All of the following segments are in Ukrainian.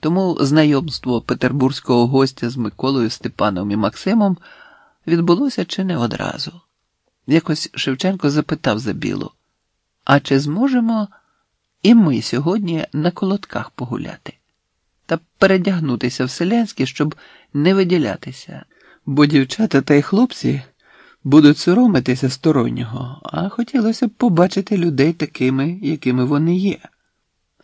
Тому знайомство петербурзького гостя з Миколою Степаном і Максимом відбулося чи не одразу. Якось Шевченко запитав Забілу, а чи зможемо і ми сьогодні на колодках погуляти та передягнутися в селянське, щоб не виділятися, бо дівчата та й хлопці будуть соромитися стороннього, а хотілося б побачити людей такими, якими вони є.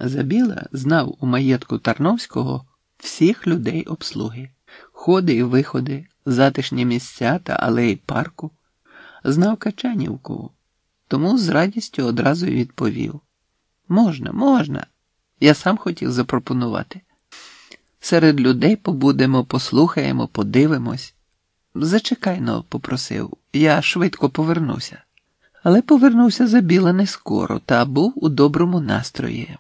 Забіла знав у маєтку Тарновського всіх людей обслуги, ходи і виходи, затишні місця та алеї парку, знав Качанівку, тому з радістю одразу й відповів: Можна, можна. Я сам хотів запропонувати. Серед людей побудемо, послухаємо, подивимось. Зачекайно, попросив, я швидко повернуся. Але повернувся Забіла не скоро та був у доброму настрої.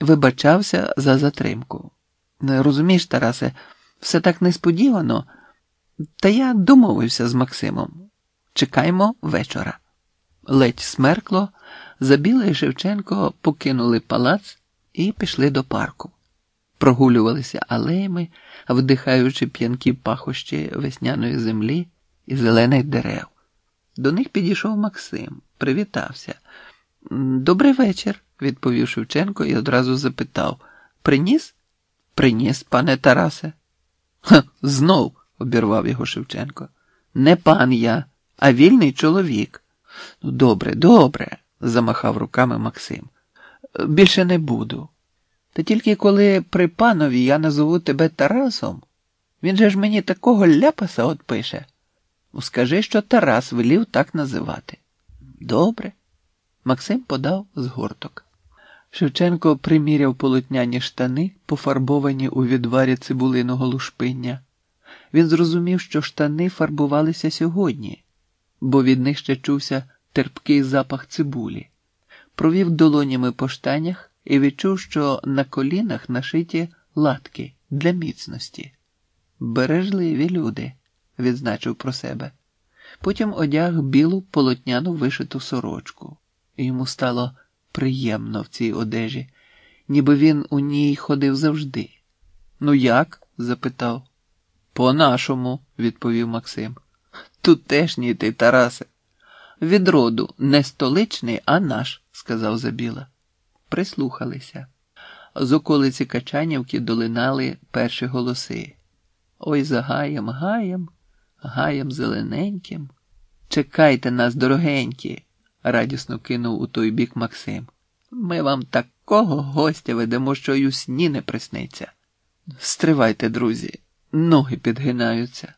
Вибачався за затримку. Розумієш, Тарасе, все так несподівано, та я домовився з Максимом. Чекаймо вечора. Ледь смеркло, Забіла і Шевченко покинули палац і пішли до парку. Прогулювалися алеями, вдихаючи п'янкі пахощі весняної землі і зелених дерев. До них підійшов Максим, привітався. Добрий вечір, відповів Шевченко і одразу запитав Приніс? Приніс, пане Тарасе. «Ха, Знов, обірвав його Шевченко. Не пан я, а вільний чоловік. Ну, добре, добре, замахав руками Максим. Більше не буду. Та тільки коли при панові я назову тебе Тарасом, він же ж мені такого ляпаса от пише. Ну, скажи, що Тарас велів так називати. Добре. Максим подав згорток. Шевченко приміряв полотняні штани, пофарбовані у відварі цибулиного лушпиння. Він зрозумів, що штани фарбувалися сьогодні, бо від них ще чувся терпкий запах цибулі. Провів долонями по штанях і відчув, що на колінах нашиті латки для міцності. Бережливі люди, відзначив про себе. Потім одяг білу полотняну вишиту сорочку, йому стало приємно в цій одежі, ніби він у ній ходив завжди. Ну, як? запитав. По-нашому, відповів Максим. Тутешній ти, Тарасе. Від роду не столичний, а наш, сказав Забіла. Прислухалися. З околиці Качанівки долинали перші голоси. Ой за гаєм, гаєм, гаєм зелененьким. Чекайте нас, дорогенькі, радісно кинув у той бік Максим. Ми вам такого гостя ведемо, що й у сні не присниться. Стривайте, друзі, ноги підгинаються.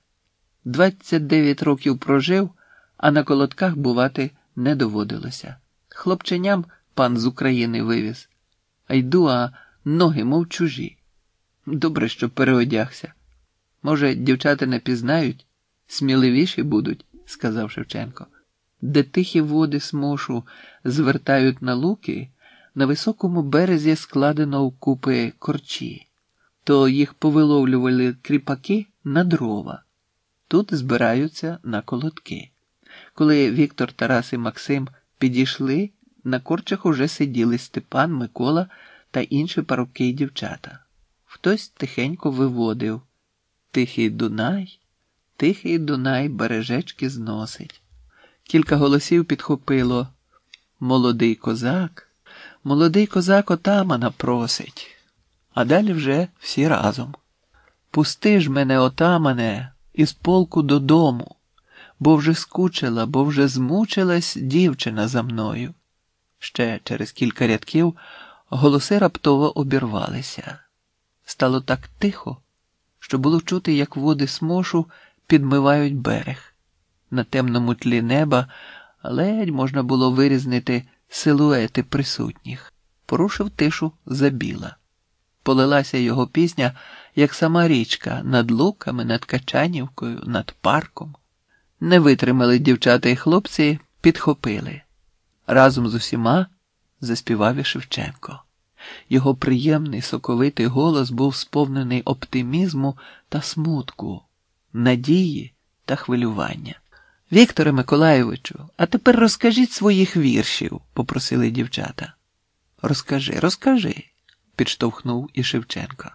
Двадцять дев'ять років прожив, а на колодках бувати не доводилося. Хлопченям пан з України вивіз. А йду, а ноги, мов чужі. Добре, що переодягся. Може, дівчата не пізнають, сміливіші будуть, сказав Шевченко. Де тихі води смошу звертають на луки, на високому березі складено вкупи корчі, то їх повиловлювали кріпаки на дрова. Тут збираються на колодки. Коли Віктор, Тарас і Максим підійшли, на корчах уже сиділи Степан, Микола та інші парубки й дівчата. Хтось тихенько виводив. Тихий Дунай, тихий Дунай бережечки зносить. Кілька голосів підхопило. Молодий козак, молодий козак отамана просить, а далі вже всі разом. Пусти ж мене, отамане, із полку додому, бо вже скучила, бо вже змучилась дівчина за мною. Ще через кілька рядків голоси раптово обірвалися. Стало так тихо, що було чути, як води смошу підмивають берег. На темному тлі неба ледь можна було вирізнити силуети присутніх. Порушив тишу забіла. Полилася його пісня, як сама річка, над луками, над Качанівкою, над парком. Не витримали дівчата і хлопці, підхопили. Разом з усіма заспівав і Шевченко. Його приємний соковитий голос був сповнений оптимізму та смутку, надії та хвилювання. Вікторе Миколайовичу, а тепер розкажіть своїх віршів, попросили дівчата. Розкажи, розкажи, підштовхнув і Шевченко.